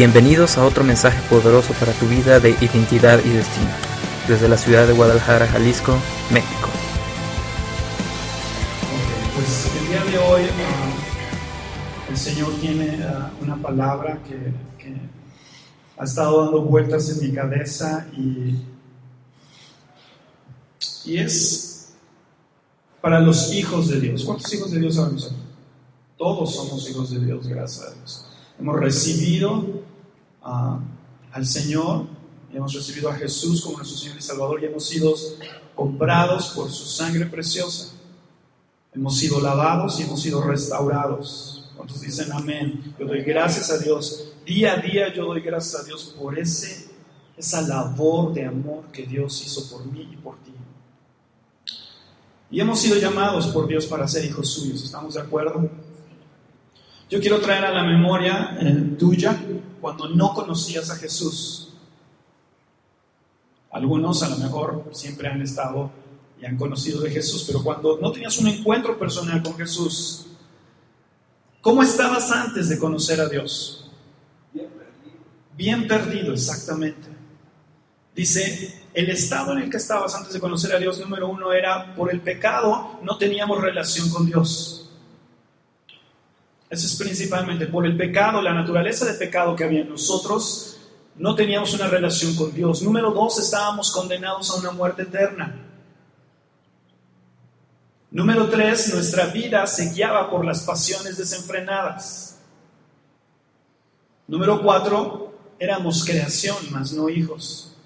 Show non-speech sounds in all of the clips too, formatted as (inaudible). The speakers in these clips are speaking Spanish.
Bienvenidos a otro mensaje poderoso para tu vida de identidad y destino, desde la ciudad de Guadalajara, Jalisco, México. pues el día de hoy ah, el Señor tiene ah, una palabra que, que ha estado dando vueltas en mi cabeza y, y es para los hijos de Dios. ¿Cuántos hijos de Dios sabemos? Todos somos hijos de Dios, gracias a Dios. Hemos recibido ah, al Señor, y hemos recibido a Jesús como nuestro Señor y Salvador y hemos sido comprados por su sangre preciosa. Hemos sido lavados y hemos sido restaurados. ¿Cuántos dicen amén? Yo doy gracias a Dios. Día a día yo doy gracias a Dios por ese, esa labor de amor que Dios hizo por mí y por ti. Y hemos sido llamados por Dios para ser hijos suyos. ¿Estamos de acuerdo? Yo quiero traer a la memoria eh, tuya cuando no conocías a Jesús. Algunos a lo mejor siempre han estado y han conocido de Jesús, pero cuando no tenías un encuentro personal con Jesús, ¿cómo estabas antes de conocer a Dios? Bien perdido. Bien perdido, exactamente. Dice, el estado en el que estabas antes de conocer a Dios, número uno, era por el pecado, no teníamos relación con Dios. Eso es principalmente por el pecado, la naturaleza de pecado que había en nosotros. No teníamos una relación con Dios. Número dos, estábamos condenados a una muerte eterna. Número tres, nuestra vida se guiaba por las pasiones desenfrenadas. Número cuatro, éramos creación, más no hijos.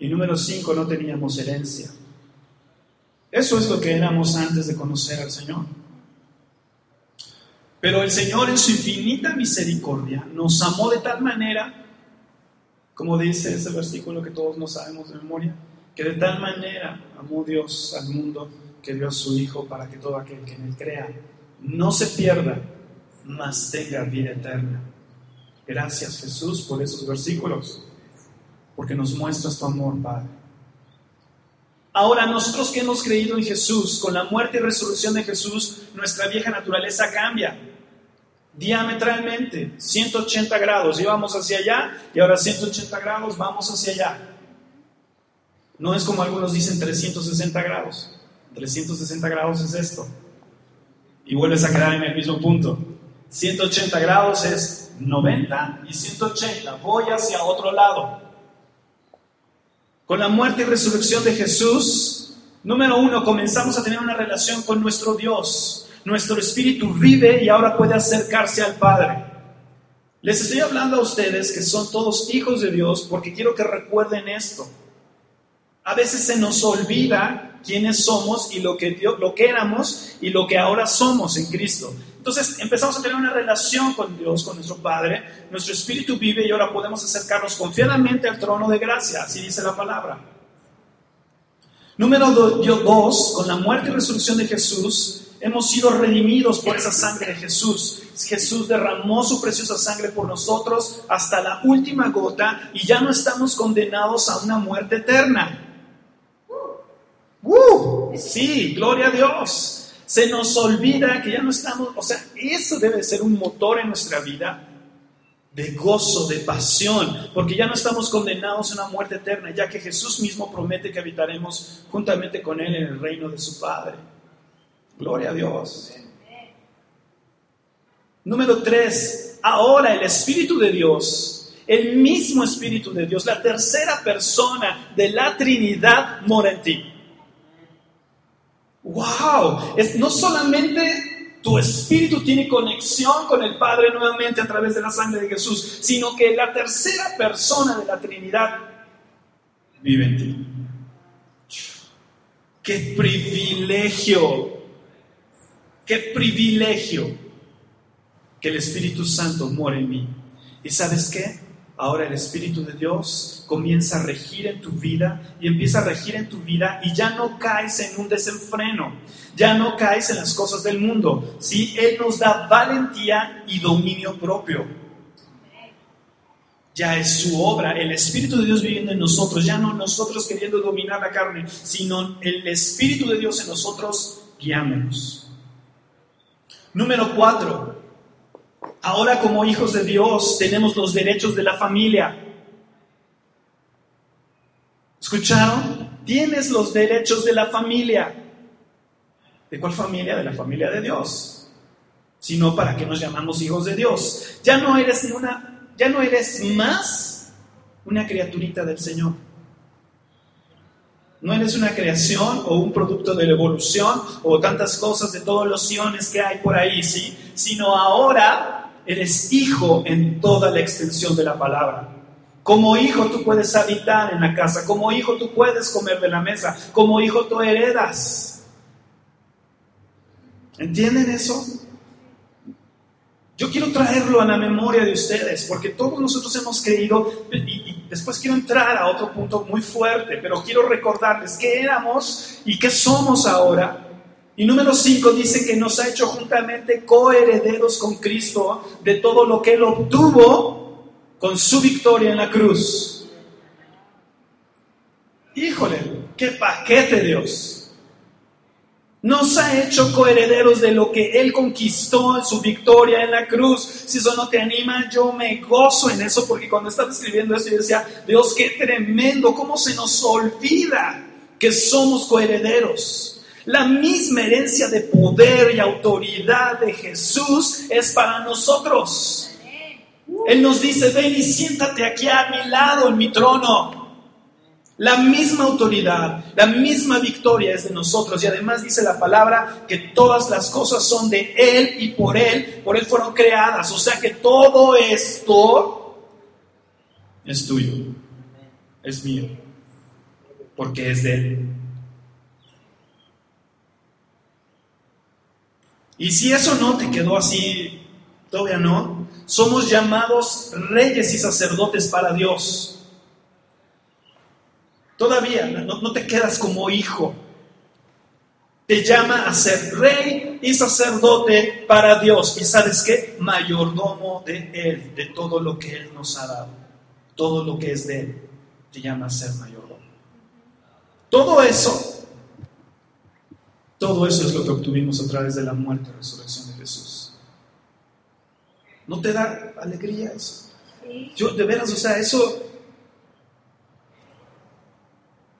Y número cinco, no teníamos herencia. Eso es lo que éramos antes de conocer al Señor. Pero el Señor en su infinita misericordia nos amó de tal manera, como dice ese versículo que todos no sabemos de memoria, que de tal manera amó Dios al mundo que dio a su Hijo para que todo aquel que en él crea no se pierda, mas tenga vida eterna. Gracias Jesús por esos versículos, porque nos muestras tu amor, Padre. Ahora, nosotros que hemos creído en Jesús, con la muerte y resurrección de Jesús, nuestra vieja naturaleza cambia diametralmente, 180 grados. Íbamos hacia allá y ahora 180 grados vamos hacia allá. No es como algunos dicen 360 grados. 360 grados es esto. Y vuelves a quedar en el mismo punto. 180 grados es 90 y 180. Voy hacia otro lado. Con la muerte y resurrección de Jesús, número uno, comenzamos a tener una relación con nuestro Dios nuestro espíritu vive y ahora puede acercarse al Padre. Les estoy hablando a ustedes que son todos hijos de Dios porque quiero que recuerden esto. A veces se nos olvida quiénes somos y lo que, lo que éramos y lo que ahora somos en Cristo. Entonces empezamos a tener una relación con Dios, con nuestro Padre. Nuestro espíritu vive y ahora podemos acercarnos confiadamente al trono de gracia, así dice la palabra. Número dos, con la muerte y resurrección de Jesús, Hemos sido redimidos por esa sangre de Jesús. Jesús derramó su preciosa sangre por nosotros hasta la última gota y ya no estamos condenados a una muerte eterna. ¡Uh! Sí, gloria a Dios. Se nos olvida que ya no estamos, o sea, eso debe ser un motor en nuestra vida de gozo, de pasión, porque ya no estamos condenados a una muerte eterna, ya que Jesús mismo promete que habitaremos juntamente con Él en el reino de su Padre. Gloria a Dios. Número tres, ahora el Espíritu de Dios, el mismo Espíritu de Dios, la tercera persona de la Trinidad mora en ti. ¡Wow! No solamente tu espíritu tiene conexión con el Padre nuevamente a través de la sangre de Jesús, sino que la tercera persona de la Trinidad vive en ti. ¡Qué privilegio! Qué privilegio que el Espíritu Santo more en mí. ¿Y sabes qué? Ahora el Espíritu de Dios comienza a regir en tu vida y empieza a regir en tu vida y ya no caes en un desenfreno, ya no caes en las cosas del mundo. ¿sí? Él nos da valentía y dominio propio. Ya es su obra, el Espíritu de Dios viviendo en nosotros, ya no nosotros queriendo dominar la carne, sino el Espíritu de Dios en nosotros guiándonos. Número cuatro, Ahora como hijos de Dios tenemos los derechos de la familia. ¿Escucharon? Tienes los derechos de la familia. ¿De cuál familia? De la familia de Dios. Sino para que nos llamamos hijos de Dios. Ya no eres una, ya no eres más una criaturita del Señor. No eres una creación o un producto de la evolución o tantas cosas de todos los siones que hay por ahí, ¿sí? Sino ahora eres hijo en toda la extensión de la palabra. Como hijo tú puedes habitar en la casa, como hijo tú puedes comer de la mesa, como hijo tú heredas. ¿Entienden eso? Yo quiero traerlo a la memoria de ustedes, porque todos nosotros hemos creído, y, después quiero entrar a otro punto muy fuerte, pero quiero recordarles qué éramos y qué somos ahora. Y número 5 dice que nos ha hecho juntamente coherederos con Cristo de todo lo que Él obtuvo con su victoria en la cruz. Híjole, qué paquete Dios. Nos ha hecho coherederos de lo que Él conquistó en su victoria en la cruz. Si eso no te anima, yo me gozo en eso, porque cuando estaba escribiendo eso yo decía, Dios, qué tremendo, cómo se nos olvida que somos coherederos. La misma herencia de poder y autoridad de Jesús es para nosotros. Él nos dice, ven y siéntate aquí a mi lado en mi trono. La misma autoridad, la misma victoria es de nosotros. Y además dice la palabra que todas las cosas son de Él y por Él, por Él fueron creadas. O sea que todo esto es tuyo, es mío, porque es de Él. Y si eso no te quedó así, todavía no, somos llamados reyes y sacerdotes para Dios. Todavía no, te quedas como hijo. Te llama a ser rey y sacerdote para Dios. Y sabes qué? Mayordomo de Él, de todo lo que Él nos ha dado. Todo lo que es de Él. Te llama a ser mayordomo. Todo eso, todo eso es lo que obtuvimos a través de la muerte y resurrección de Jesús. ¿No te da alegría eso? Yo, de veras, o sea, eso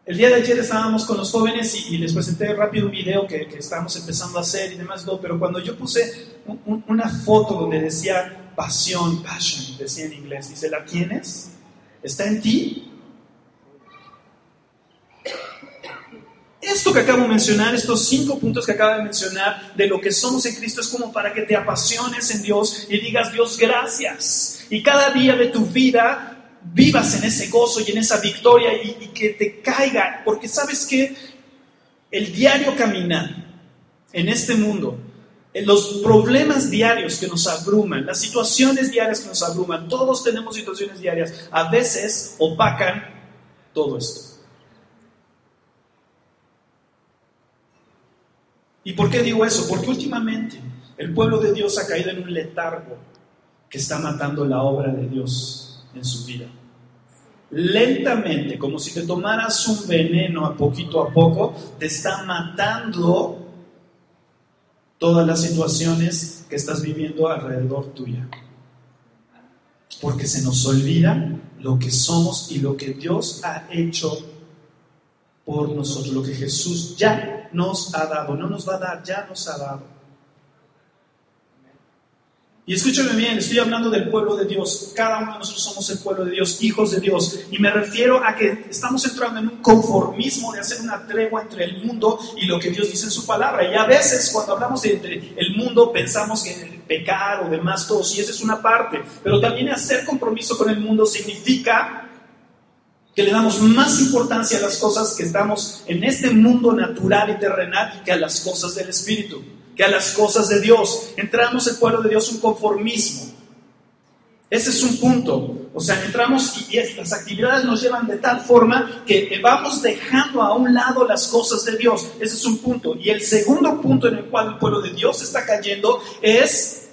el día de ayer estábamos con los jóvenes y, les presenté rápido un video que, que, estábamos empezando a hacer y demás, pero cuando yo puse una foto donde decía pasión, passion, decía en inglés, dice, ¿la tienes? ¿Está en ti? Esto que acabo de mencionar, estos cinco puntos que acabo de mencionar de lo que somos en Cristo es como para que te apasiones en Dios y digas, Dios, gracias. Y cada día de tu vida vivas en ese gozo y en esa victoria y, que te caiga, porque sabes que el diario caminar en este mundo, en los problemas diarios que nos abruman, las situaciones diarias que nos abruman, todos tenemos situaciones diarias, a veces opacan todo esto. ¿Y por qué digo eso? Porque últimamente el pueblo de Dios ha caído en un letargo que está matando la obra de Dios en su vida lentamente, como si te tomaras un veneno a poquito a poco, te está matando todas las situaciones que estás viviendo alrededor tuya. Porque se nos olvida lo que somos y lo que Dios ha hecho por nosotros, lo que Jesús ya nos ha dado, no nos va a dar, ya nos ha dado. Y escúchame bien, estoy hablando del pueblo de Dios. Cada uno de nosotros somos el pueblo de Dios, hijos de Dios. Y me refiero a que estamos entrando en un conformismo de hacer una tregua entre el mundo y lo que Dios dice en su palabra. Y a veces cuando hablamos de entre el mundo pensamos que pecar o demás todo, y esa es una parte. Pero también hacer compromiso con el mundo significa que le damos más importancia a las cosas que estamos en este mundo natural y terrenal que a las cosas del Espíritu que a las cosas de Dios. Entramos el pueblo de Dios un conformismo. Ese es un punto. O sea, entramos y, estas actividades nos llevan de tal forma que vamos dejando a un lado las cosas de Dios. Ese es un punto. Y el segundo punto en el cual el pueblo de Dios está cayendo es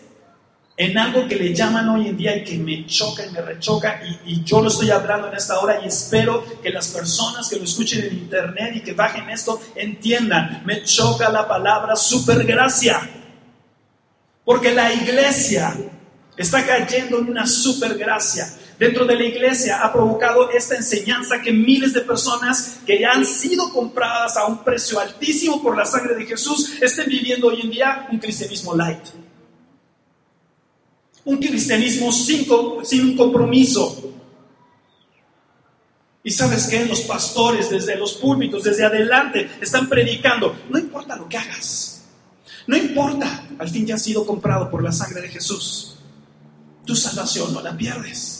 en algo que le llaman hoy en día y que me choca y me rechoca y, yo lo estoy hablando en esta hora y espero que las personas que lo escuchen en internet y que bajen esto entiendan, me choca la palabra supergracia, porque la iglesia Está cayendo en una supergracia. Dentro de la iglesia ha provocado esta enseñanza que miles de personas que ya han sido compradas a un precio altísimo por la sangre de Jesús estén viviendo hoy en día un cristianismo light. Un cristianismo sin, sin un compromiso. Y sabes que los pastores desde los púlpitos, desde adelante, están predicando. No importa lo que hagas. No importa. Al fin ya has sido comprado por la sangre de Jesús. Tu salvación no la pierdes.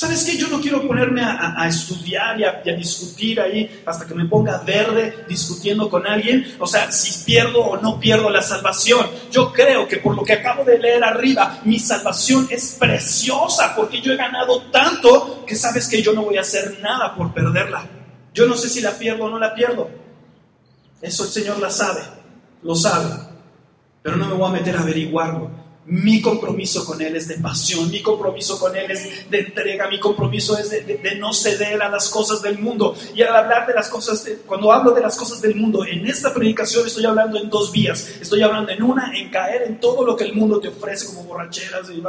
¿Sabes qué? Yo no quiero ponerme a, estudiar y a, discutir ahí hasta que me ponga verde discutiendo con alguien. O sea, si pierdo o no pierdo la salvación. Yo creo que por lo que acabo de leer arriba, mi salvación es preciosa porque yo he ganado tanto que sabes que yo no voy a hacer nada por perderla. Yo no sé si la pierdo o no la pierdo. Eso el Señor la sabe, lo sabe. Pero no me voy a meter a averiguarlo. Mi compromiso con Él es de pasión, mi compromiso con Él es de entrega, mi compromiso es de, no ceder a las cosas del mundo. Y al hablar de las cosas, cuando hablo de las cosas del mundo, en esta predicación estoy hablando en dos vías. Estoy hablando en una, en caer en todo lo que el mundo te ofrece, como borracheras y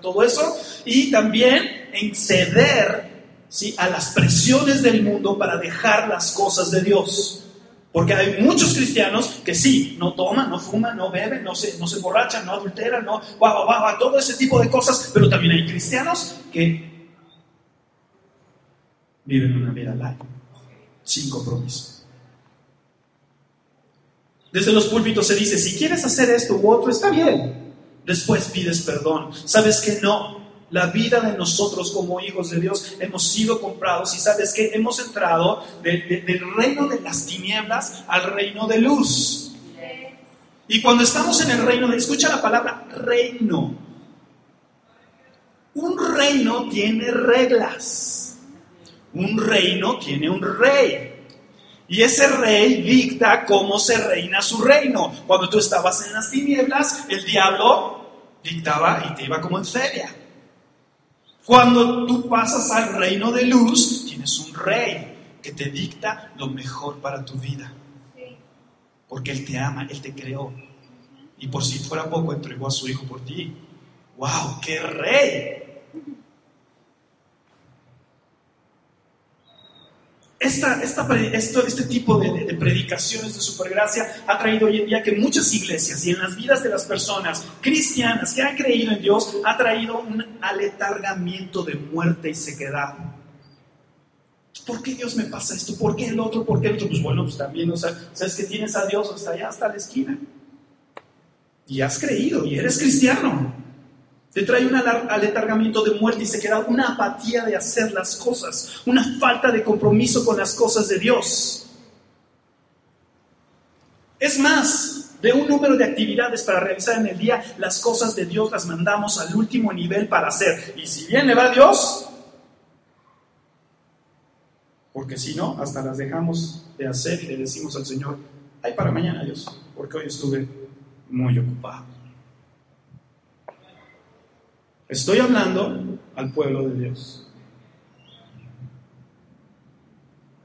todo eso, y también en ceder ¿sí? a las presiones del mundo para dejar las cosas de Dios. Porque hay muchos cristianos que sí, no toman, no fuman, no beben, no se, no se emborrachan, no adulteran, no, guau, guau, todo ese tipo de cosas, pero también hay cristianos que viven una vida light, sin compromiso. Desde los púlpitos se dice, si quieres hacer esto u otro, está bien. Después pides perdón. ¿Sabes que no? La vida de nosotros como hijos de Dios hemos sido comprados y sabes que hemos entrado del reino de las tinieblas al reino de luz. Y cuando estamos en el reino, de, escucha la palabra reino. Un reino tiene reglas. Un reino tiene un rey. Y ese rey dicta cómo se reina su reino. Cuando tú estabas en las tinieblas, el diablo dictaba y te iba como en feria. Cuando tú pasas al reino de luz, tienes un rey que te dicta lo mejor para tu vida. Porque Él te ama, Él te creó. Y por si fuera poco, entregó a su hijo por ti. ¡Wow! ¡Qué rey! Esta, este tipo de, predicaciones de supergracia ha traído hoy en día que muchas iglesias y en las vidas de las personas cristianas que han creído en Dios ha traído un aletargamiento de muerte y sequedad. ¿Por qué Dios me pasa esto? ¿Por qué el otro? ¿Por qué el otro? Pues bueno, pues también, o sea, sabes que tienes a Dios hasta allá, hasta la esquina. Y has creído y eres cristiano. Te trae un aletargamiento de muerte y se queda una apatía de hacer las cosas, una falta de compromiso con las cosas de Dios. Es más, de un número de actividades para realizar en el día, las cosas de Dios las mandamos al último nivel para hacer. Y si bien le va a Dios, porque si no, hasta las dejamos de hacer y le decimos al Señor, ay para mañana Dios, porque hoy estuve muy ocupado. Estoy hablando al pueblo de Dios.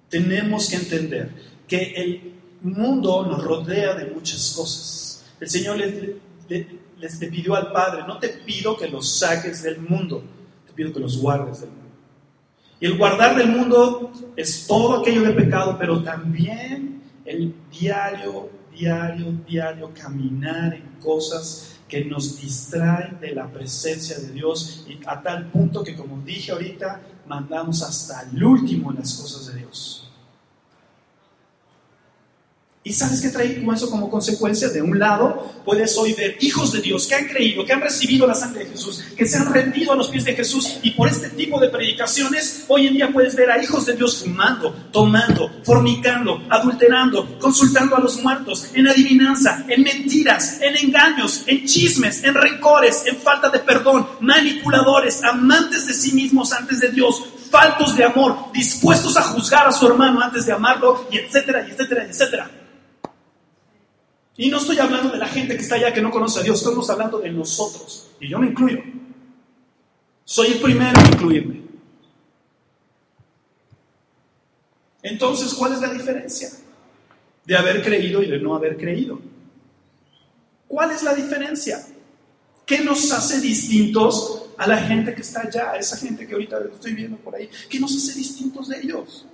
Tenemos que entender que el mundo nos rodea de muchas cosas. El Señor les, les, pidió al Padre, no te pido que los saques del mundo, te pido que los guardes del mundo. Y el guardar del mundo es todo aquello de pecado, pero también el diario, diario, diario caminar en cosas que nos distraen de la presencia de Dios y a tal punto que, como dije ahorita, mandamos hasta el último las cosas de Dios. ¿Y sabes qué trae eso como consecuencia? De un lado, puedes hoy ver hijos de Dios que han creído, que han recibido la sangre de Jesús, que se han rendido a los pies de Jesús y por este tipo de predicaciones, hoy en día puedes ver a hijos de Dios fumando, tomando, fornicando, adulterando, consultando a los muertos, en adivinanza, en mentiras, en engaños, en chismes, en rencores, en falta de perdón, manipuladores, amantes de sí mismos antes de Dios, faltos de amor, dispuestos a juzgar a su hermano antes de amarlo, y etcétera, y etcétera, y etcétera. Y no estoy hablando de la gente que está allá que no conoce a Dios, estamos hablando de nosotros. Y yo me incluyo. Soy el primero en incluirme. Entonces, ¿cuál es la diferencia de haber creído y de no haber creído? ¿Cuál es la diferencia? ¿Qué nos hace distintos a la gente que está allá, a esa gente que ahorita estoy viendo por ahí? ¿Qué nos hace distintos de ellos?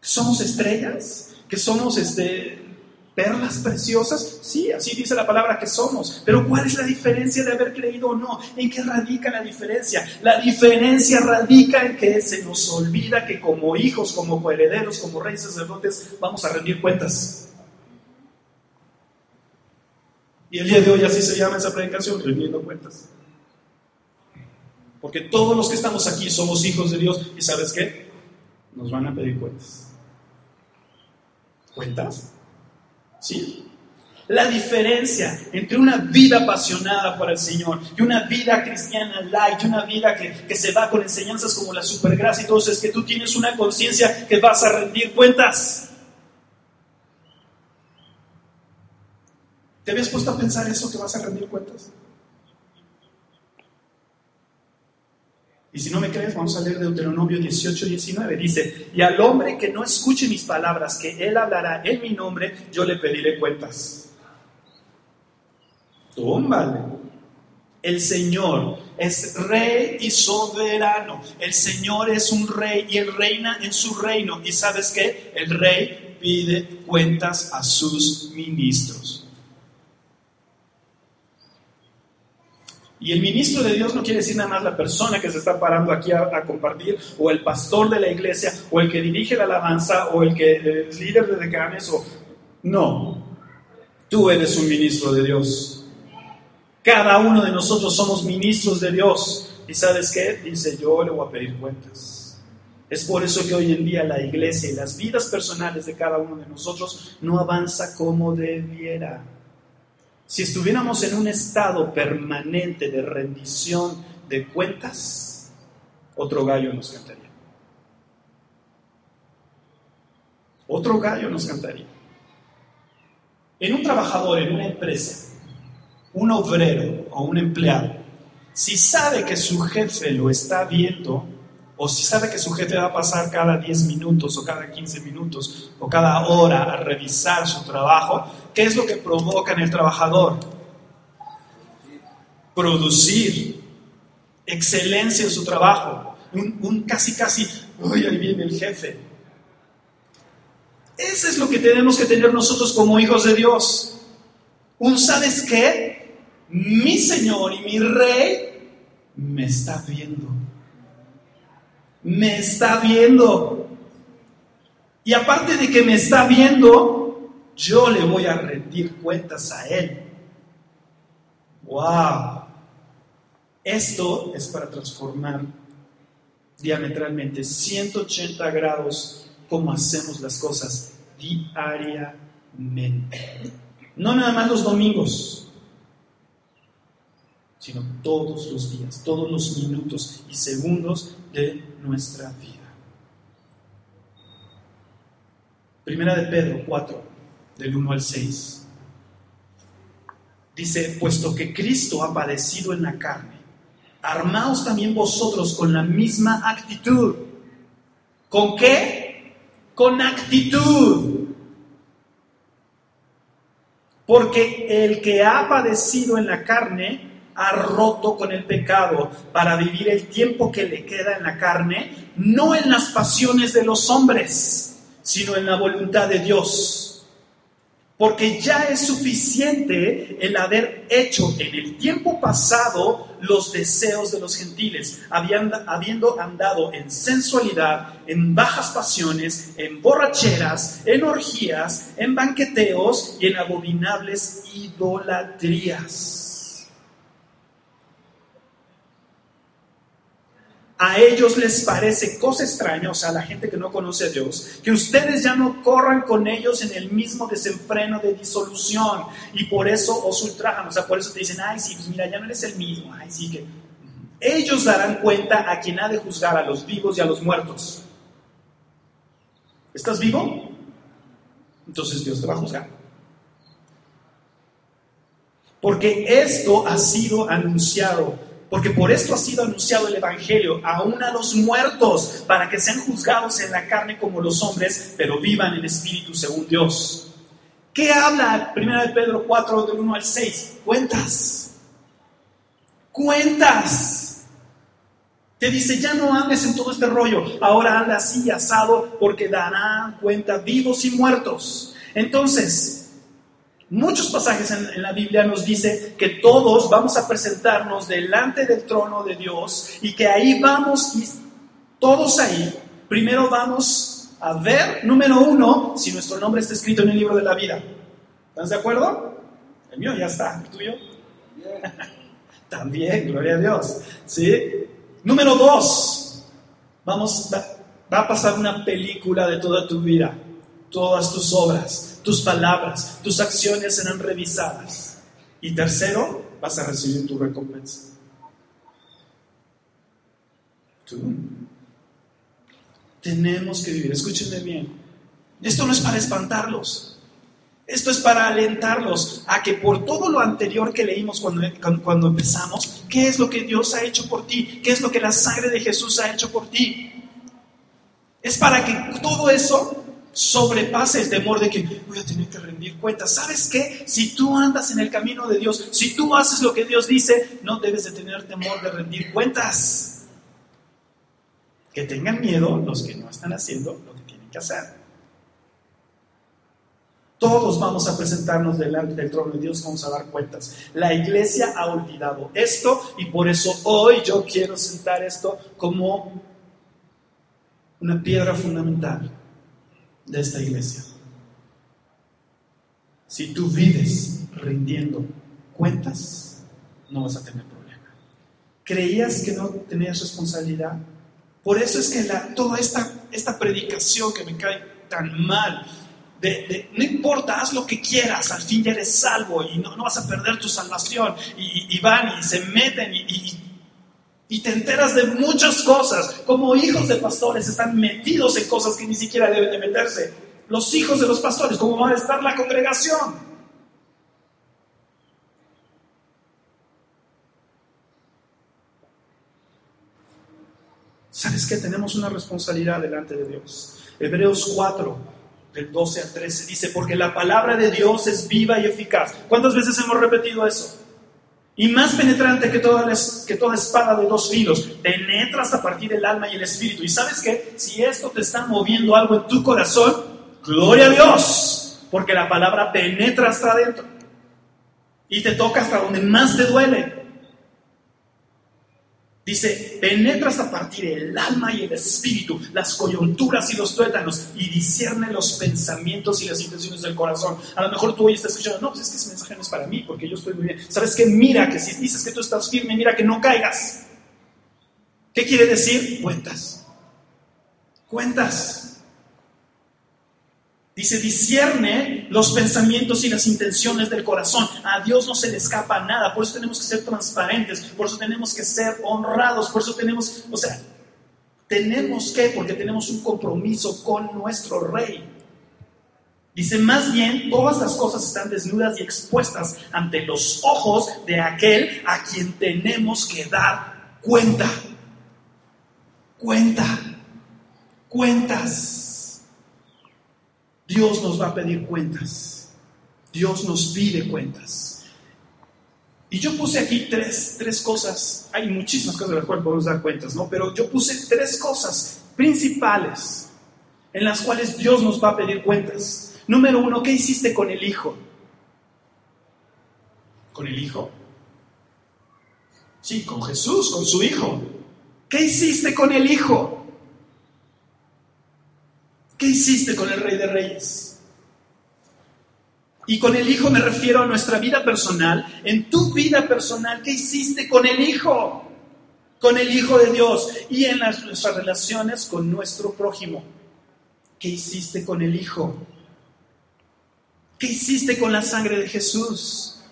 ¿Somos estrellas? ¿Que somos este, perlas preciosas? Sí, así dice la palabra que somos. Pero ¿cuál es la diferencia de haber creído o no? ¿En qué radica la diferencia? La diferencia radica en que se nos olvida que como hijos, como coherederos, como reyes sacerdotes, vamos a rendir cuentas. Y el día de hoy así se llama esa predicación, rendiendo cuentas. Porque todos los que estamos aquí somos hijos de Dios y ¿sabes qué? Nos van a pedir cuentas. ¿Cuentas? ¿Sí? La diferencia entre una vida apasionada por el Señor y una vida cristiana light, una vida que, que se va con enseñanzas como la supergracia y todo eso, es que tú tienes una conciencia que vas a rendir cuentas. ¿Te habías puesto a pensar eso que vas a rendir cuentas? Y si no me crees, vamos a leer Deuteronomio 18, 19. Dice, y al hombre que no escuche mis palabras, que él hablará en mi nombre, yo le pediré cuentas. Tómbale. El Señor es rey y soberano. El Señor es un rey y él reina en su reino. ¿Y sabes qué? El rey pide cuentas a sus ministros. Y el ministro de Dios no quiere decir nada más la persona que se está parando aquí a, compartir, o el pastor de la iglesia, o el que dirige la alabanza, o el que es líder de decanes, o... No, tú eres un ministro de Dios. Cada uno de nosotros somos ministros de Dios. ¿Y sabes qué? Dice, yo le voy a pedir cuentas. Es por eso que hoy en día la iglesia y las vidas personales de cada uno de nosotros no avanza como debiera. Si estuviéramos en un estado permanente de rendición de cuentas, otro gallo nos cantaría. Otro gallo nos cantaría. En un trabajador, en una empresa, un obrero o un empleado, si sabe que su jefe lo está viendo, o si sabe que su jefe va a pasar cada 10 minutos o cada 15 minutos o cada hora a revisar su trabajo, ¿qué es lo que provoca en el trabajador? Producir excelencia en su trabajo, un, casi casi, uy, ahí viene el jefe. Eso es lo que tenemos que tener nosotros como hijos de Dios. Un, ¿sabes qué? Mi Señor y mi Rey me está viendo. Me está viendo. Y aparte de que me está viendo, yo le voy a rendir cuentas a Él. ¡Wow! Esto es para transformar diametralmente 180 grados cómo hacemos las cosas diariamente. No nada más los domingos, sino todos los días, todos los minutos y segundos de nuestra vida. Primera de Pedro 4, del 1 al 6. Dice, puesto que Cristo ha padecido en la carne, armaos también vosotros con la misma actitud. ¿Con qué? Con actitud. Porque el que ha padecido en la carne ha roto con el pecado para vivir el tiempo que le queda en la carne, no en las pasiones de los hombres, sino en la voluntad de Dios porque ya es suficiente el haber hecho en el tiempo pasado los deseos de los gentiles, habiendo andado en sensualidad, en bajas pasiones, en borracheras, en orgías, en banqueteos y en abominables idolatrías. A ellos les parece cosa extraña, o sea, a la gente que no conoce a Dios, que ustedes ya no corran con ellos en el mismo desenfreno de disolución y por eso os ultrajan, o sea, por eso te dicen, ay, sí, pues mira, ya no eres el mismo, ay, sí que... Ellos darán cuenta a quien ha de juzgar a los vivos y a los muertos. ¿Estás vivo? Entonces Dios te va a juzgar. Porque esto ha sido anunciado porque por esto ha sido anunciado el Evangelio aún a los muertos, para que sean juzgados en la carne como los hombres, pero vivan en espíritu según Dios. ¿Qué habla 1 Pedro 4 del 1 al 6? Cuentas. cuentas. Te dice, ya no andes en todo este rollo, ahora anda así asado porque darán cuenta vivos y muertos. Entonces, muchos pasajes en, en, la Biblia nos dice que todos vamos a presentarnos delante del trono de Dios y que ahí vamos y todos ahí, primero vamos a ver, número uno, si nuestro nombre está escrito en el libro de la vida. ¿Estás de acuerdo? El mío ya está, ¿el tuyo? (laughs) También, gloria a Dios. ¿Sí? Número dos, vamos, va a pasar una película de toda tu vida, todas tus obras, tus palabras, tus acciones serán revisadas. Y tercero, vas a recibir tu recompensa. Tú. Tenemos que vivir, escúchenme bien. Esto no es para espantarlos. Esto es para alentarlos a que por todo lo anterior que leímos cuando, cuando, empezamos, ¿qué es lo que Dios ha hecho por ti? ¿Qué es lo que la sangre de Jesús ha hecho por ti? Es para que todo eso sobrepase el temor de que voy a tener que rendir cuentas. ¿Sabes qué? Si tú andas en el camino de Dios, si tú haces lo que Dios dice, no debes de tener temor de rendir cuentas. Que tengan miedo los que no están haciendo lo que tienen que hacer. Todos vamos a presentarnos delante del trono de Dios, vamos a dar cuentas. La iglesia ha olvidado esto y por eso hoy yo quiero sentar esto como una piedra fundamental de esta iglesia. Si tú vives rindiendo cuentas, no vas a tener problema. ¿Creías que no tenías responsabilidad? Por eso es que la, toda esta, esta predicación que me cae tan mal, no importa, haz lo que quieras, al fin ya eres salvo y no, no vas a perder tu salvación. Y, van y se meten y, te enteras de muchas cosas. Como hijos de pastores están metidos en cosas que ni siquiera deben de meterse. Los hijos de los pastores, ¿cómo va a estar la congregación? ¿Sabes que tenemos una responsabilidad delante de Dios? Hebreos 4, del 12 al 13, dice, porque la palabra de Dios es viva y eficaz. ¿Cuántas veces hemos repetido eso? Y más penetrante que toda, que toda espada de dos filos, penetra hasta partir el alma y el espíritu. Y sabes que si esto te está moviendo algo en tu corazón, gloria a Dios, porque la palabra penetra hasta adentro y te toca hasta donde más te duele. Dice, penetras a partir el alma y el espíritu, las coyunturas y los tuétanos, y discierne los pensamientos y las intenciones del corazón. A lo mejor tú hoy estás escuchando, no, pues es que ese mensaje no es para mí, porque yo estoy muy bien. ¿Sabes qué? Mira que si dices que tú estás firme, mira que no caigas. ¿Qué quiere decir? Cuentas. Cuentas. Dice, discierne los pensamientos y las intenciones del corazón. A Dios no se le escapa nada. Por eso tenemos que ser transparentes. Por eso tenemos que ser honrados. Por eso tenemos, o sea, tenemos que, porque tenemos un compromiso con nuestro rey. Dice, más bien, todas las cosas están desnudas y expuestas ante los ojos de aquel a quien tenemos que dar cuenta. Cuenta. Cuentas. Dios nos va a pedir cuentas. Dios nos pide cuentas. Y yo puse aquí tres, tres cosas, hay muchísimas cosas de las cuales podemos dar cuentas, ¿no? Pero yo puse tres cosas principales en las cuales Dios nos va a pedir cuentas. Número uno, ¿qué hiciste con el Hijo? ¿Con el Hijo? Sí, con Jesús, con su Hijo. ¿Qué hiciste con el Hijo? ¿Qué hiciste con el Rey de Reyes? Y con el Hijo me refiero a nuestra vida personal. En tu vida personal, ¿qué hiciste con el Hijo? Con el Hijo de Dios. Y en las, nuestras relaciones con nuestro prójimo. ¿Qué hiciste con el Hijo? ¿Qué hiciste con la sangre de Jesús?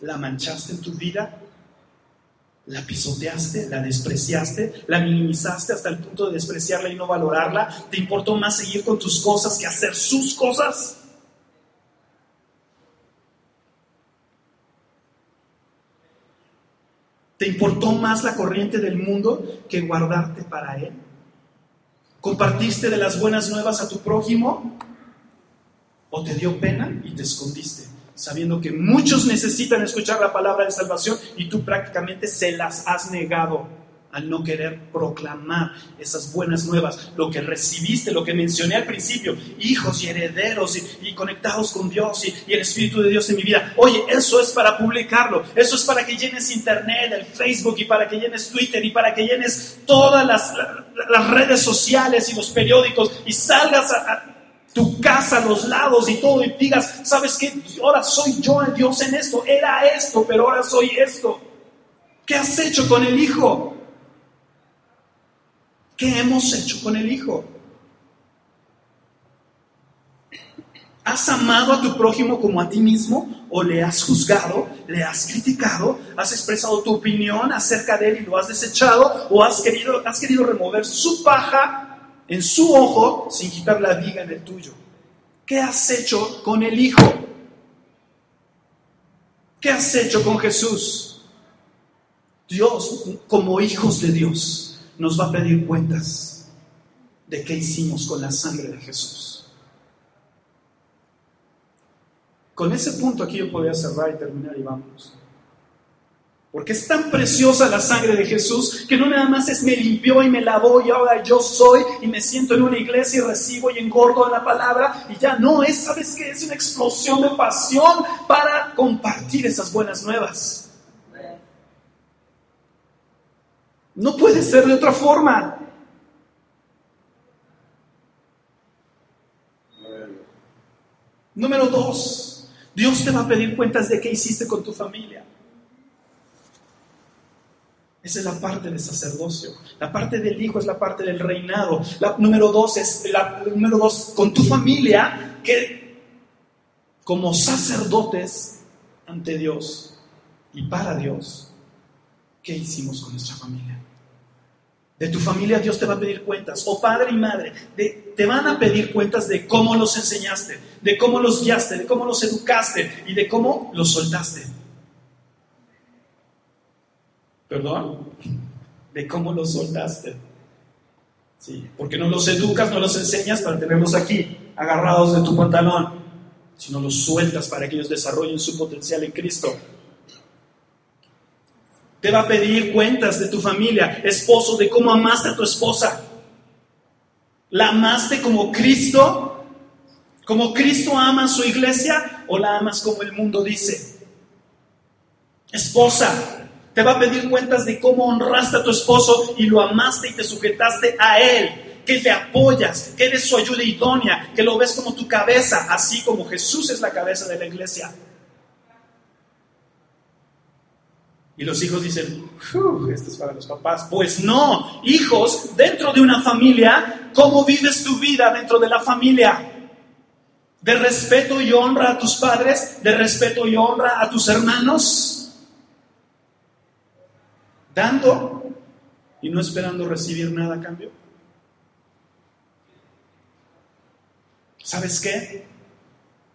¿La manchaste en tu vida? La pisoteaste, la despreciaste, la minimizaste hasta el punto de despreciarla y no valorarla. ¿Te importó más seguir con tus cosas que hacer sus cosas? ¿Te importó más la corriente del mundo que guardarte para Él? ¿Compartiste de las buenas nuevas a tu prójimo? ¿O te dio pena y te escondiste? Sabiendo que muchos necesitan escuchar la palabra de salvación y tú prácticamente se las has negado al no querer proclamar esas buenas nuevas, lo que recibiste, lo que mencioné al principio, hijos y herederos y, conectados con Dios y, y, el Espíritu de Dios en mi vida. Oye, eso es para publicarlo, eso es para que llenes Internet, el Facebook y para que llenes Twitter y para que llenes todas las redes sociales y los periódicos y salgas a tu casa, los lados y todo, y digas, ¿sabes qué? Ahora soy yo el Dios en esto, era esto, pero ahora soy esto. ¿Qué has hecho con el Hijo? ¿Qué hemos hecho con el Hijo? ¿Has amado a tu prójimo como a ti mismo? ¿O le has juzgado? ¿Le has criticado? ¿Has expresado tu opinión acerca de él y lo has desechado? ¿O has querido, has querido remover su paja en su ojo sin quitar la viga en el tuyo. ¿Qué has hecho con el Hijo? ¿Qué has hecho con Jesús? Dios, como hijos de Dios, nos va a pedir cuentas de qué hicimos con la sangre de Jesús. Con ese punto aquí yo podría cerrar y terminar y vámonos. Porque es tan preciosa la sangre de Jesús que no nada más es me limpió y me lavó y ahora yo soy y me siento en una iglesia y recibo y engordo en la palabra y ya no es, ¿sabes qué? Es una explosión de pasión para compartir esas buenas nuevas. No puede ser de otra forma. Número dos, Dios te va a pedir cuentas de qué hiciste con tu familia. Esa es la parte del sacerdocio. La parte del hijo es la parte del reinado. La número dos es la número dos con tu familia que como sacerdotes ante Dios y para Dios, ¿qué hicimos con nuestra familia? De tu familia Dios te va a pedir cuentas, o padre y madre, te van a pedir cuentas de cómo los enseñaste, de cómo los guiaste, de cómo los educaste y de cómo los soltaste. ¿Perdón? De cómo los soltaste. Sí, porque no los educas, no los enseñas para tenerlos aquí, agarrados de tu pantalón, sino los sueltas para que ellos desarrollen su potencial en Cristo. Te va a pedir cuentas de tu familia, esposo, de cómo amaste a tu esposa. ¿La amaste como Cristo? ¿Como Cristo ama a su iglesia? ¿O la amas como el mundo dice? Esposa, te va a pedir cuentas de cómo honraste a tu esposo y lo amaste y te sujetaste a él, que te apoyas, que eres su ayuda idónea, que lo ves como tu cabeza, así como Jesús es la cabeza de la iglesia. Y los hijos dicen, esto es para los papás. Pues no, hijos, dentro de una familia, ¿cómo vives tu vida dentro de la familia? ¿De respeto y honra a tus padres? ¿De respeto y honra a tus hermanos? Dando y no esperando recibir nada a cambio? ¿Sabes qué?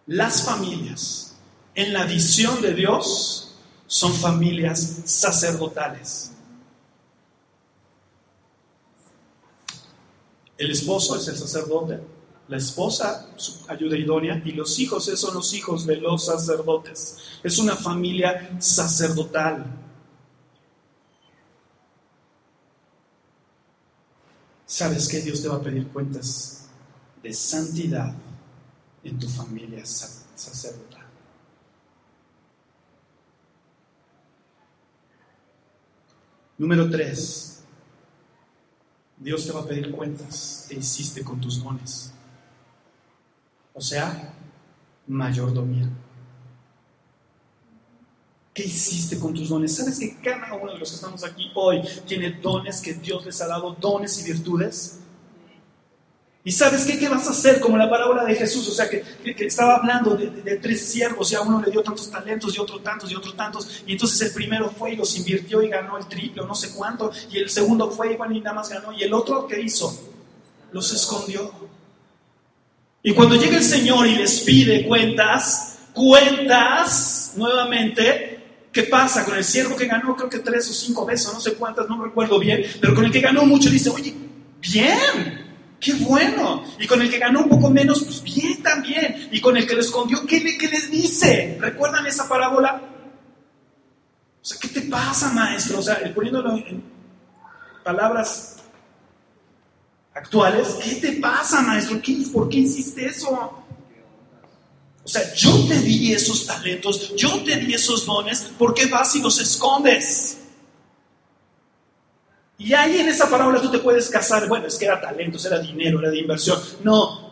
Las familias en la visión de Dios son familias sacerdotales. El esposo es el sacerdote, la esposa su ayuda idónea y los hijos son los hijos de los sacerdotes. Es una familia sacerdotal. ¿Sabes que Dios te va a pedir cuentas de santidad en tu familia sacerdotal? Número tres, Dios te va a pedir cuentas que hiciste con tus dones. O sea, mayordomía. ¿Qué hiciste con tus dones? ¿Sabes que cada uno de los que estamos aquí hoy tiene dones que Dios les ha dado, dones y virtudes? ¿Y sabes qué? ¿Qué vas a hacer? Como la parábola de Jesús, o sea, que, estaba hablando de, tres siervos y a uno le dio tantos talentos y otro tantos y otro tantos, y entonces el primero fue y los invirtió y ganó el triple o no sé cuánto, y el segundo fue y y nada más ganó, y el otro, ¿qué hizo? Los escondió. Y cuando llega el Señor y les pide cuentas, cuentas nuevamente, ¿Qué pasa? Con el siervo que ganó, creo que tres o cinco veces, no sé cuántas, no recuerdo bien, pero con el que ganó mucho dice, oye, bien, qué bueno. Y con el que ganó un poco menos, pues bien también. Y con el que le escondió, ¿qué, qué les dice? ¿Recuerdan esa parábola? O sea, ¿qué te pasa, maestro? O sea, poniéndolo en palabras actuales, ¿qué te pasa, maestro? ¿Por qué hiciste eso? Sea, yo te di esos talentos, yo te di esos dones, ¿por qué vas y los escondes? Y ahí en esa parábola tú te puedes casar, bueno, es que era talentos, era dinero, era de inversión. No,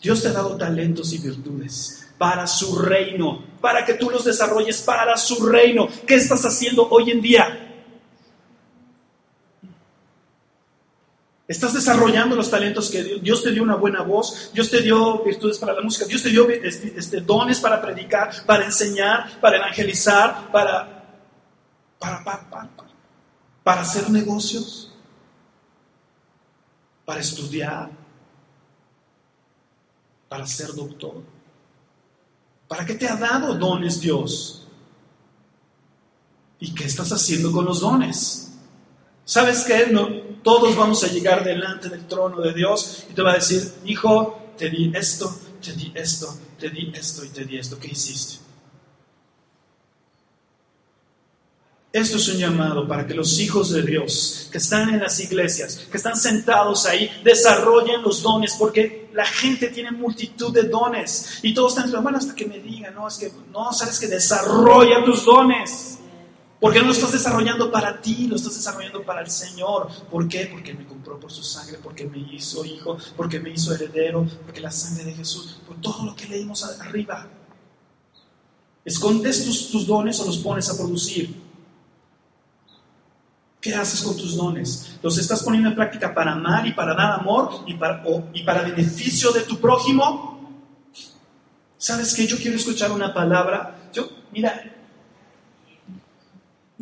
Dios te ha dado talentos y virtudes para su reino, para que tú los desarrolles para su reino. ¿Qué estás haciendo hoy en día? Estás desarrollando los talentos que Dios, te dio una buena voz, Dios te dio virtudes para la música, Dios te dio este, este, dones para predicar, para enseñar, para evangelizar, para, para, para, para, para hacer negocios, para estudiar, para ser doctor. ¿Para qué te ha dado dones Dios? ¿Y qué estás haciendo con los dones? ¿Sabes qué? No, todos vamos a llegar delante del trono de Dios y te va a decir, hijo, te di esto, te di esto, te di esto y te di esto. ¿Qué hiciste? Esto es un llamado para que los hijos de Dios que están en las iglesias, que están sentados ahí, desarrollen los dones, porque la gente tiene multitud de dones y todos están diciendo, bueno, hasta que me digan, no, es que, no, sabes que desarrolla tus dones. Porque no lo estás desarrollando para ti, lo estás desarrollando para el Señor. ¿Por qué? Porque me compró por su sangre, porque me hizo hijo, porque me hizo heredero, porque la sangre de Jesús, por todo lo que leímos arriba. ¿Escondes tus, tus dones o los pones a producir? ¿Qué haces con tus dones? ¿Los estás poniendo en práctica para amar y para dar amor y para, y para beneficio de tu prójimo? ¿Sabes qué? Yo quiero escuchar una palabra. Yo, mira,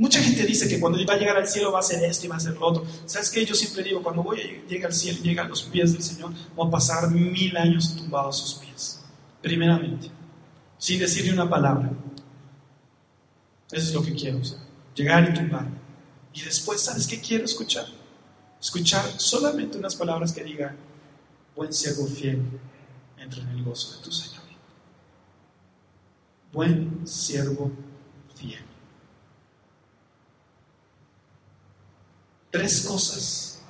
mucha gente dice que cuando va a llegar al cielo va a ser esto y va a ser lo otro. ¿Sabes qué? Yo siempre digo, cuando voy a llegar al cielo, llega a los pies del Señor, voy a pasar mil años tumbado a sus pies. Primeramente, sin decirle una palabra. Eso es lo que quiero, llegar y tumbarme. Y después, ¿sabes qué quiero escuchar? Escuchar solamente unas palabras que digan, buen siervo fiel, entra en el gozo de tu Señor. Buen siervo fiel. Tres cosas.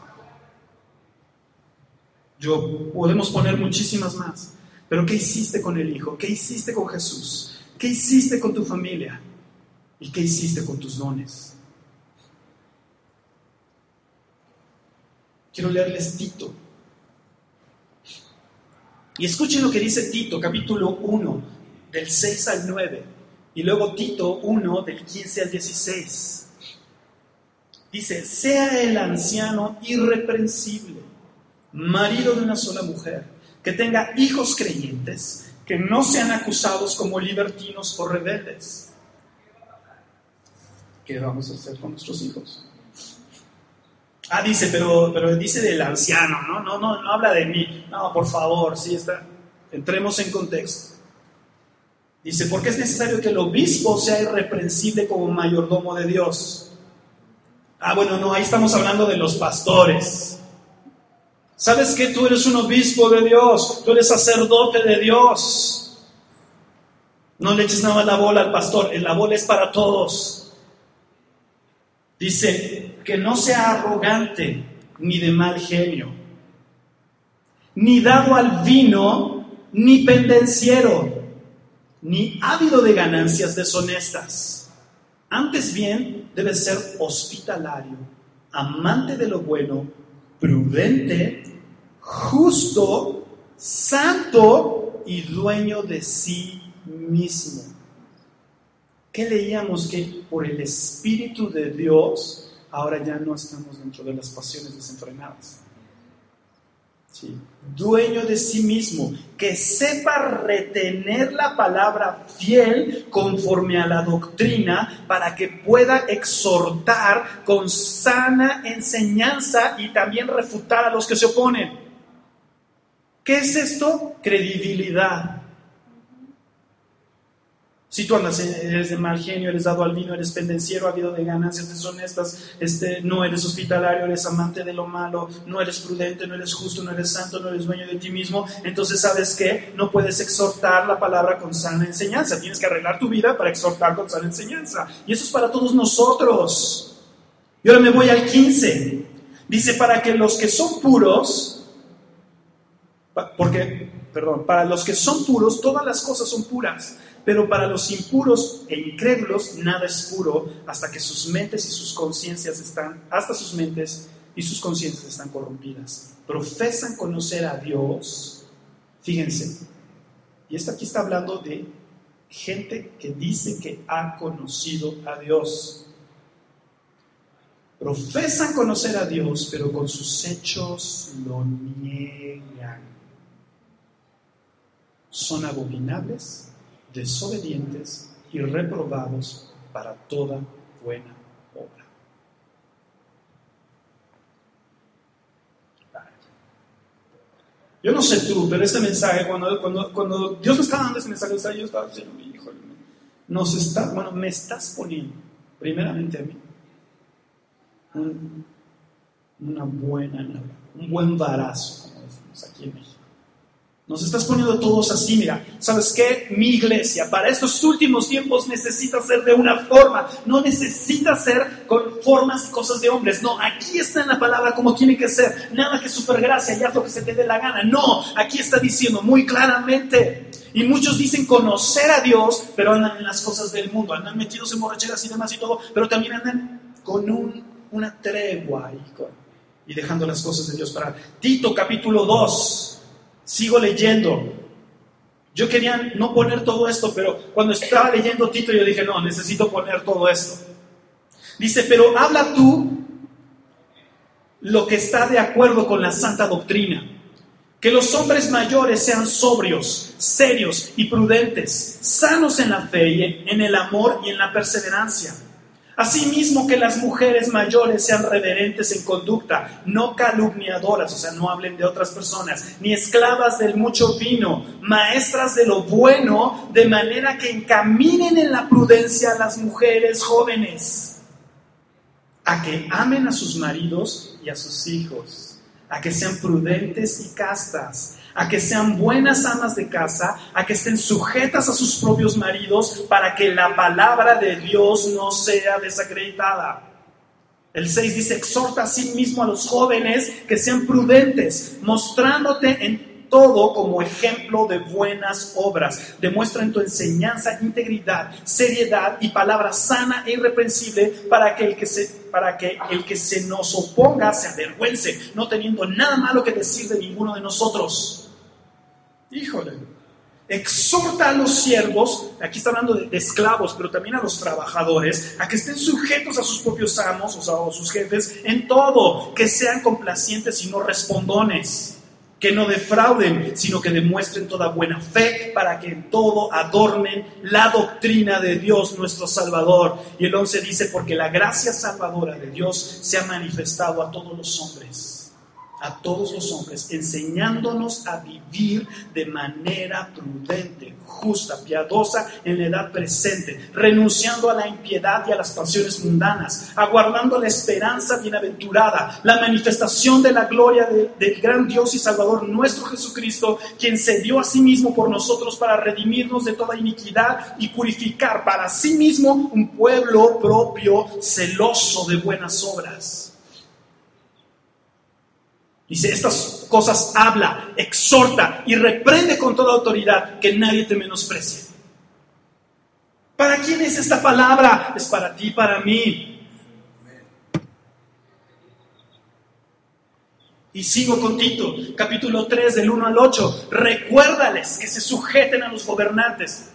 Yo podemos poner muchísimas más, pero ¿qué hiciste con el Hijo? ¿Qué hiciste con Jesús? ¿Qué hiciste con tu familia? ¿Y qué hiciste con tus dones? Quiero leerles Tito. Y escuchen lo que dice Tito, capítulo 1, del 6 al 9. Y luego Tito 1, del 15 al 16. Dice, sea el anciano irreprensible, marido de una sola mujer, que tenga hijos creyentes, que no sean acusados como libertinos o rebeldes. ¿Qué vamos a hacer con nuestros hijos? Ah, dice, pero, pero dice del anciano, ¿no? No, no, no habla de mí. No, por favor, sí está. Entremos en contexto. Dice, porque es necesario que el obispo sea irreprensible como mayordomo de Dios. Ah, bueno, no, ahí estamos hablando de los pastores. ¿Sabes que tú eres un obispo de Dios? Tú eres sacerdote de Dios. No le eches nada la bola al pastor, la bola es para todos. Dice, que no sea arrogante ni de mal genio, ni dado al vino, ni pendenciero, ni ávido de ganancias deshonestas. Antes bien, debe ser hospitalario, amante de lo bueno, prudente, justo, santo y dueño de sí mismo. ¿Qué leíamos? Que por el Espíritu de Dios ahora ya no estamos dentro de las pasiones desenfrenadas. Dueño de sí mismo, que sepa retener la palabra fiel conforme a la doctrina para que pueda exhortar con sana enseñanza y también refutar a los que se oponen. ¿Qué es esto? Credibilidad. Si tú andas, eres de mal genio, eres dado al vino, eres pendenciero, habido de ganancias deshonestas, este, no eres hospitalario, eres amante de lo malo, no eres prudente, no eres justo, no eres santo, no eres dueño de ti mismo, entonces sabes que no puedes exhortar la palabra con sana enseñanza. Tienes que arreglar tu vida para exhortar con sana enseñanza. Y eso es para todos nosotros. Y ahora me voy al 15. Dice, para que los que son puros, porque, perdón, para los que son puros, todas las cosas son puras pero para los impuros e incrédulos nada es puro hasta que sus mentes y sus conciencias están, hasta sus mentes y sus conciencias están corrompidas. Profesan conocer a Dios. Fíjense, y esto aquí está hablando de gente que dice que ha conocido a Dios. Profesan conocer a Dios, pero con sus hechos lo niegan. Son abominables desobedientes y reprobados para toda buena obra. Yo no sé tú, pero este mensaje, cuando, Dios me está dando ese mensaje, yo estaba diciendo, hijo, nos está, bueno, me estás poniendo, primeramente a mí, una buena, un buen varazo, como decimos aquí en México. Nos estás poniendo todos así, mira, ¿sabes qué? Mi iglesia para estos últimos tiempos necesita ser de una forma, no necesita ser con formas y cosas de hombres, no, aquí está en la palabra como tiene que ser, nada que supergracia y haz lo que se te dé la gana, no, aquí está diciendo muy claramente. Y muchos dicen conocer a Dios, pero andan en las cosas del mundo, andan metidos en borracheras y demás y todo, pero también andan con un, una tregua y, dejando las cosas de Dios para Tito capítulo 2. Sigo leyendo. Yo quería no poner todo esto, pero cuando estaba leyendo Tito yo dije, no, necesito poner todo esto. Dice, pero habla tú lo que está de acuerdo con la santa doctrina. Que los hombres mayores sean sobrios, serios y prudentes, sanos en la fe, en el amor y en la perseverancia Asimismo que las mujeres mayores sean reverentes en conducta, no calumniadoras, o sea, no hablen de otras personas, ni esclavas del mucho vino, maestras de lo bueno, de manera que encaminen en la prudencia a las mujeres jóvenes, a que amen a sus maridos y a sus hijos, a que sean prudentes y castas a que sean buenas amas de casa, a que estén sujetas a sus propios maridos, para que la palabra de Dios no sea desacreditada. El 6 dice, exhorta a sí mismo a los jóvenes que sean prudentes, mostrándote en todo como ejemplo de buenas obras. Demuestra en tu enseñanza integridad, seriedad y palabra sana e irreprensible para que el que se, para que, el que se nos oponga se avergüence, no teniendo nada malo que decir de ninguno de nosotros. Híjole. Exhorta a los siervos, aquí está hablando de, esclavos, pero también a los trabajadores, a que estén sujetos a sus propios amos, o sea, a sus jefes, en todo, que sean complacientes y no respondones que no defrauden, sino que demuestren toda buena fe para que en todo adornen la doctrina de Dios nuestro Salvador. Y el 11 dice, porque la gracia salvadora de Dios se ha manifestado a todos los hombres a todos los hombres, enseñándonos a vivir de manera prudente, justa, piadosa en la edad presente, renunciando a la impiedad y a las pasiones mundanas, aguardando la esperanza bienaventurada, la manifestación de la gloria del gran Dios y Salvador nuestro Jesucristo, quien se dio a sí mismo por nosotros para redimirnos de toda iniquidad y purificar para sí mismo un pueblo propio celoso de buenas obras. Dice, estas cosas habla, exhorta y reprende con toda autoridad que nadie te menosprecie. ¿Para quién es esta palabra? Es para ti, para mí. Y sigo con Tito, capítulo 3, del 1 al 8. Recuérdales que se sujeten a los gobernantes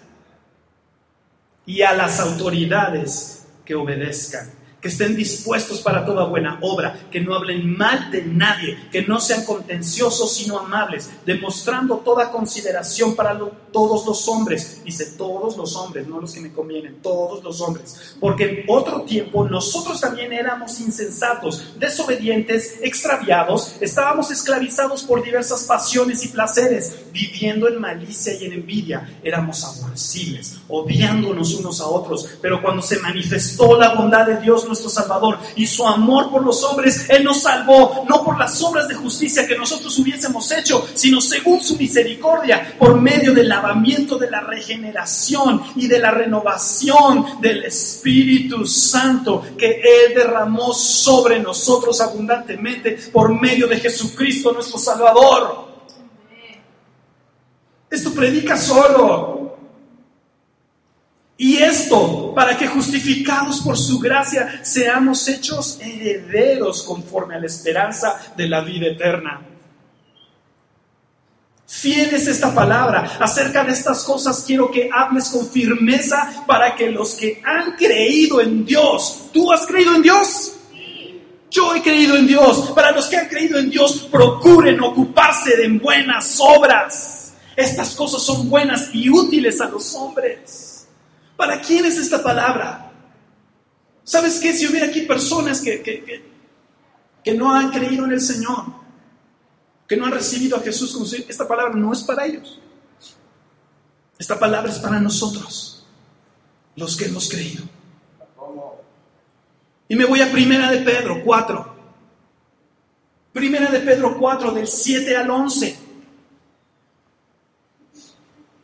y a las autoridades que obedezcan que estén dispuestos para toda buena obra, que no hablen mal de nadie, que no sean contenciosos sino amables, demostrando toda consideración para todos los hombres. Dice todos los hombres, no los que me convienen, todos los hombres. Porque en otro tiempo nosotros también éramos insensatos, desobedientes, extraviados, estábamos esclavizados por diversas pasiones y placeres, viviendo en malicia y en envidia. Éramos aborrecibles, odiándonos unos a otros. Pero cuando se manifestó la bondad de Dios, nuestro Salvador y su amor por los hombres, Él nos salvó, no por las obras de justicia que nosotros hubiésemos hecho, sino según su misericordia, por medio del lavamiento de la regeneración y de la renovación del Espíritu Santo que Él derramó sobre nosotros abundantemente por medio de Jesucristo nuestro Salvador. Esto predica solo. Para que justificados por su gracia seamos hechos herederos conforme a la esperanza de la vida eterna. Fiel es esta palabra. Acerca de estas cosas quiero que hables con firmeza para que los que han creído en Dios, ¿tú has creído en Dios? Yo he creído en Dios. Para los que han creído en Dios, procuren ocuparse de buenas obras. Estas cosas son buenas y útiles a los hombres. ¿Para quién es esta palabra? ¿Sabes qué? Si hubiera aquí personas que, que, que, no han creído en el Señor, que no han recibido a Jesús como esta palabra no es para ellos. Esta palabra es para nosotros, los que hemos creído. Y me voy a Primera de Pedro 4. Primera de Pedro 4, del 7 al 11.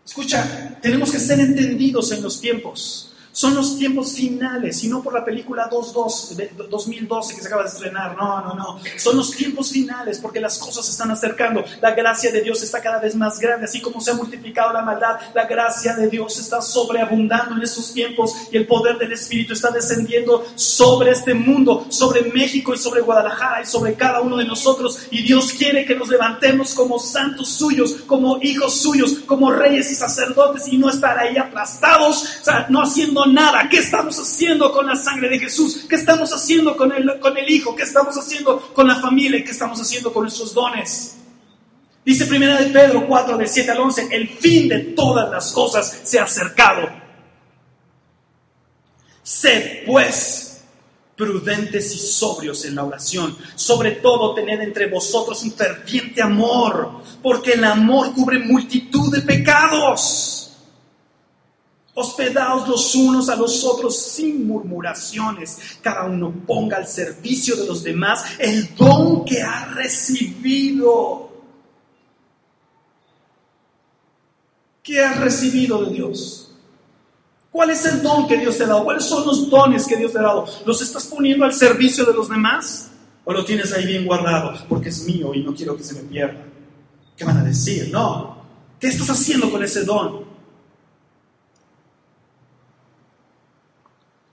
Escucha, tenemos que ser entendidos en los tiempos. Son los tiempos finales y no por la película 2012 que se acaba de estrenar. No, no, no. Son los tiempos finales porque las cosas se están acercando. La gracia de Dios está cada vez más grande. Así como se ha multiplicado la maldad, la gracia de Dios está sobreabundando en estos tiempos y el poder del Espíritu está descendiendo sobre este mundo, sobre México y sobre Guadalajara y sobre cada uno de nosotros. Y Dios quiere que nos levantemos como santos suyos, como hijos suyos, como reyes y sacerdotes y no estar ahí aplastados, no haciendo nada. ¿Qué estamos haciendo con la sangre de Jesús? ¿Qué estamos haciendo con el, con el Hijo? ¿Qué estamos haciendo con la familia? ¿Qué estamos haciendo con nuestros dones? Dice primera de Pedro 4, de 7 al 11, el fin de todas las cosas se ha acercado. Sed pues prudentes y sobrios en la oración. Sobre todo tened entre vosotros un ferviente amor, porque el amor cubre multitud de pecados. Hospedaos los unos a los otros sin murmuraciones. Cada uno ponga al servicio de los demás el don que ha recibido. ¿Qué has recibido de Dios? ¿Cuál es el don que Dios te ha dado? ¿Cuáles son los dones que Dios te ha dado? ¿Los estás poniendo al servicio de los demás? ¿O lo tienes ahí bien guardado? Porque es mío y no quiero que se me pierda. ¿Qué van a decir? No. ¿Qué estás haciendo con ese don?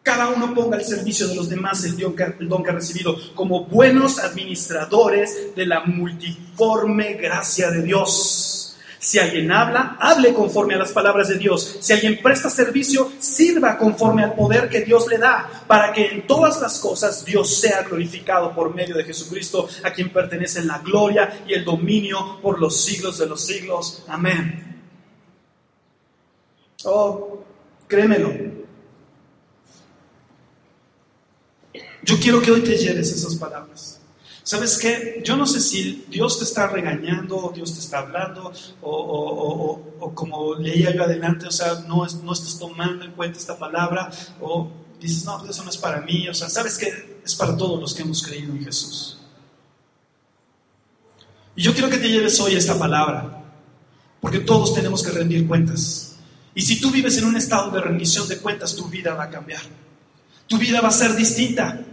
Cada uno ponga al servicio de los demás el don, que, ha recibido, como buenos administradores de la multiforme gracia de Dios. Si alguien habla, hable conforme a las palabras de Dios. Si alguien presta servicio, sirva conforme al poder que Dios le da, para que en todas las cosas Dios sea glorificado por medio de Jesucristo, a quien pertenece la gloria y el dominio por los siglos de los siglos. Amén. Oh, créemelo, Yo quiero que hoy te lleves esas palabras. ¿Sabes qué? Yo no sé si Dios te está regañando, o Dios te está hablando, o, como leía yo adelante, o sea, no, estás tomando en cuenta esta palabra, o dices, no, eso no es para mí, o sea, ¿sabes qué? Es para todos los que hemos creído en Jesús. Y yo quiero que te lleves hoy esta palabra, porque todos tenemos que rendir cuentas. Y si tú vives en un estado de rendición de cuentas, tu vida va a cambiar. Tu vida va a ser distinta.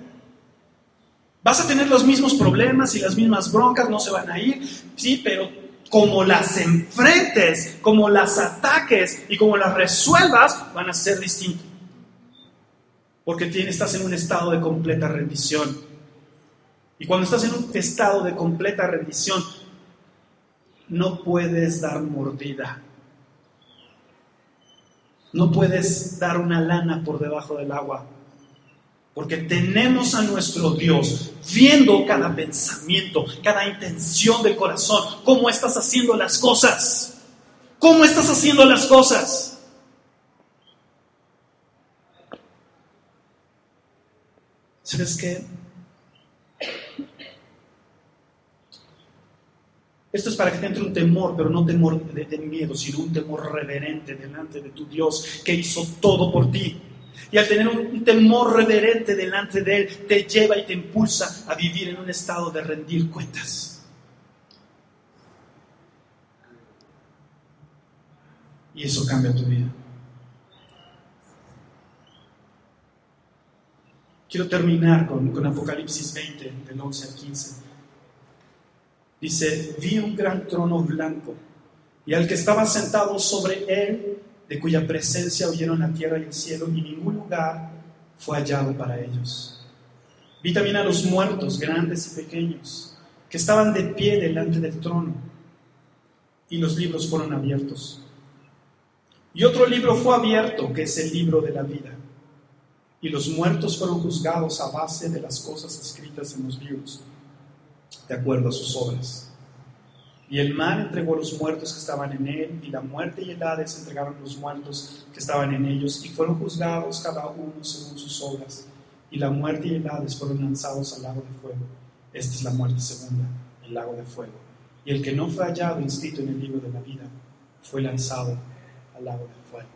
Vas a tener los mismos problemas y las mismas broncas, no se van a ir, sí, pero como las enfrentes, como las ataques y como las resuelvas, van a ser distintos. Porque estás en un estado de completa rendición. Y cuando estás en un estado de completa rendición, no puedes dar mordida. No puedes dar una lana por debajo del agua. Porque tenemos a nuestro Dios viendo cada pensamiento, cada intención del corazón, cómo estás haciendo las cosas. ¿Cómo estás haciendo las cosas? ¿Sabes qué? Esto es para que te entre un temor, pero no temor de, de, miedo, sino un temor reverente delante de tu Dios que hizo todo por ti. Y al tener un, temor reverente delante de Él, te lleva y te impulsa a vivir en un estado de rendir cuentas. Y eso cambia tu vida. Quiero terminar con, con Apocalipsis 20, del 11 al 15. Dice, vi un gran trono blanco y al que estaba sentado sobre él de cuya presencia oyeron la tierra y el cielo, y ningún fue hallado para ellos. Vi también a los muertos, grandes y pequeños, que estaban de pie delante del trono, y los libros fueron abiertos. Y otro libro fue abierto, que es el libro de la vida. Y los muertos fueron juzgados a base de las cosas escritas en los libros, de acuerdo a sus obras. Y el mar entregó a los muertos que estaban en él, y la muerte y el Hades entregaron los muertos que estaban en ellos, y fueron juzgados cada uno según sus obras. Y la muerte y el Hades fueron lanzados al lago de fuego. Esta es la muerte segunda, el lago de fuego. Y el que no fue hallado inscrito en el libro de la vida fue lanzado al lago de fuego.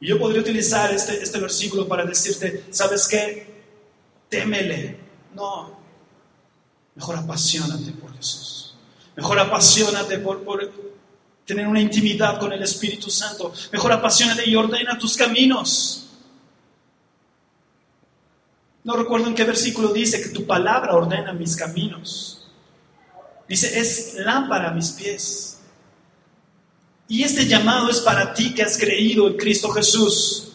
Y yo podría utilizar este, este versículo para decirte, ¿sabes qué? Témele. No, mejor apasionate por Jesús. Mejor apasionate por, tener una intimidad con el Espíritu Santo. Mejor apasionate y ordena tus caminos. No recuerdo en qué versículo dice que tu palabra ordena mis caminos. Dice, es lámpara a mis pies. Y este llamado es para ti que has creído en Cristo Jesús.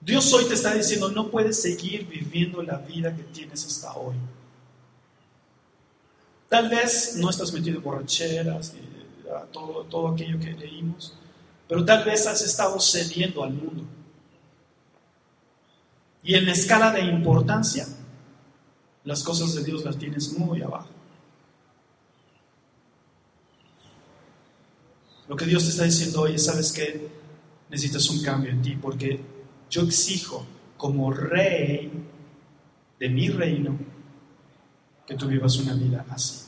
Dios hoy te está diciendo, no puedes seguir viviendo la vida que tienes hasta hoy. Tal vez no estás metido en borracheras, y todo, todo aquello que leímos, pero tal vez has estado cediendo al mundo. Y en la escala de importancia, las cosas de Dios las tienes muy abajo. Lo que Dios te está diciendo hoy es, ¿sabes qué? Necesitas un cambio en ti porque yo exijo como rey de mi reino que tú vivas una vida así.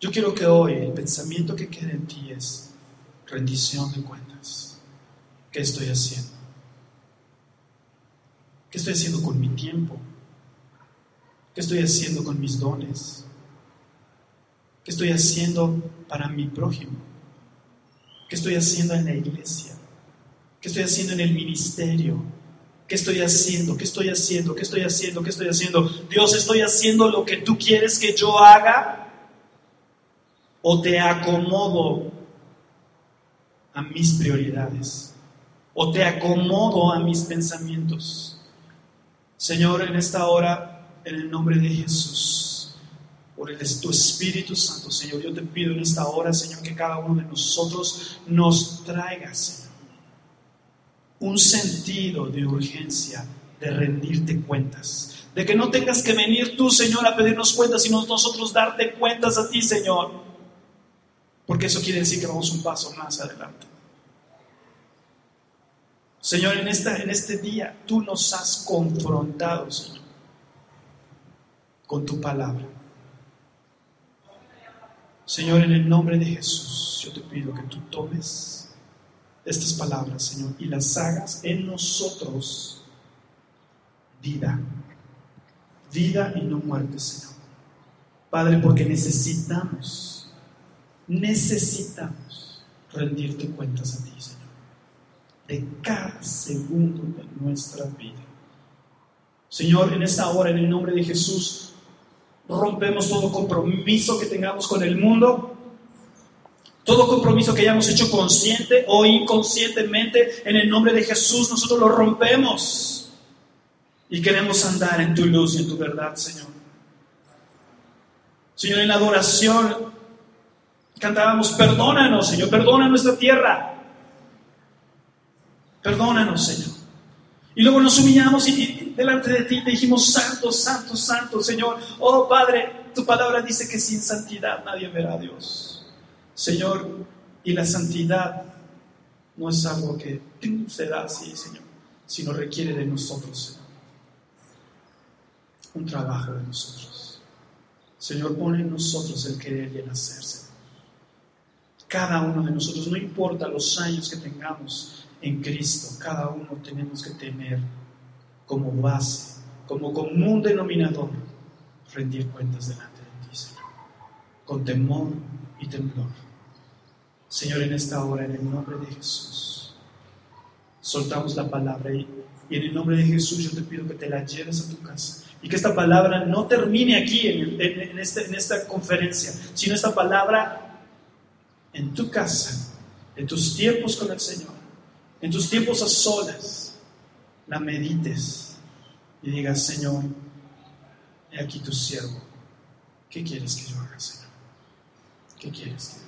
Yo quiero que hoy el pensamiento que quede en ti es rendición de cuentas. ¿Qué estoy haciendo? ¿Qué estoy haciendo con mi tiempo? ¿Qué estoy haciendo con mis dones? ¿Qué estoy haciendo para mi prójimo? ¿Qué estoy haciendo en la iglesia? ¿Qué estoy haciendo en el ministerio? ¿Qué estoy haciendo? ¿Qué estoy haciendo? ¿Qué estoy haciendo? ¿Qué estoy haciendo? Dios, ¿estoy haciendo lo que tú quieres que yo haga? ¿O te acomodo a mis prioridades? ¿O te acomodo a mis pensamientos? Señor, en esta hora, en el nombre de Jesús, por el tu Espíritu Santo, Señor, yo te pido en esta hora, Señor, que cada uno de nosotros nos traiga, Señor un sentido de urgencia, de rendirte cuentas. De que no tengas que venir tú, Señor, a pedirnos cuentas, sino nosotros darte cuentas a ti, Señor. Porque eso quiere decir que vamos un paso más adelante. Señor, en, esta, en este día tú nos has confrontado, Señor, con tu palabra. Señor, en el nombre de Jesús, yo te pido que tú tomes estas palabras, Señor, y las hagas en nosotros vida. Vida y no muerte, Señor. Padre, porque necesitamos, necesitamos rendirte cuentas a ti, Señor, de cada segundo de nuestra vida. Señor, en esta hora, en el nombre de Jesús, rompemos todo compromiso que tengamos con el mundo todo compromiso que hayamos hecho consciente o inconscientemente, en el nombre de Jesús, nosotros lo rompemos. Y queremos andar en tu luz y en tu verdad, Señor. Señor, en la adoración Cantábamos, perdónanos, Señor, perdona nuestra tierra. Perdónanos, Señor. Y luego nos humillamos y, delante de ti te dijimos, santo, santo, santo, Señor. Oh Padre, tu palabra dice que sin santidad nadie verá a Dios. Señor, y la santidad no es algo que se da así, Señor, sino requiere de nosotros, Señor. Un trabajo de nosotros. Señor, pone en nosotros el querer y el hacer, Señor. Cada uno de nosotros, no importa los años que tengamos en Cristo, cada uno tenemos que tener como base, como común denominador, rendir cuentas delante de ti, Señor, con temor y temblor. Señor, en esta hora, en el nombre de Jesús, soltamos la palabra y, en el nombre de Jesús yo te pido que te la lleves a tu casa y que esta palabra no termine aquí en, este, en esta conferencia, sino esta palabra en tu casa, en tus tiempos con el Señor, en tus tiempos a solas, la medites y digas, Señor, he aquí tu siervo. ¿Qué quieres que yo haga, Señor? ¿Qué quieres que yo haga?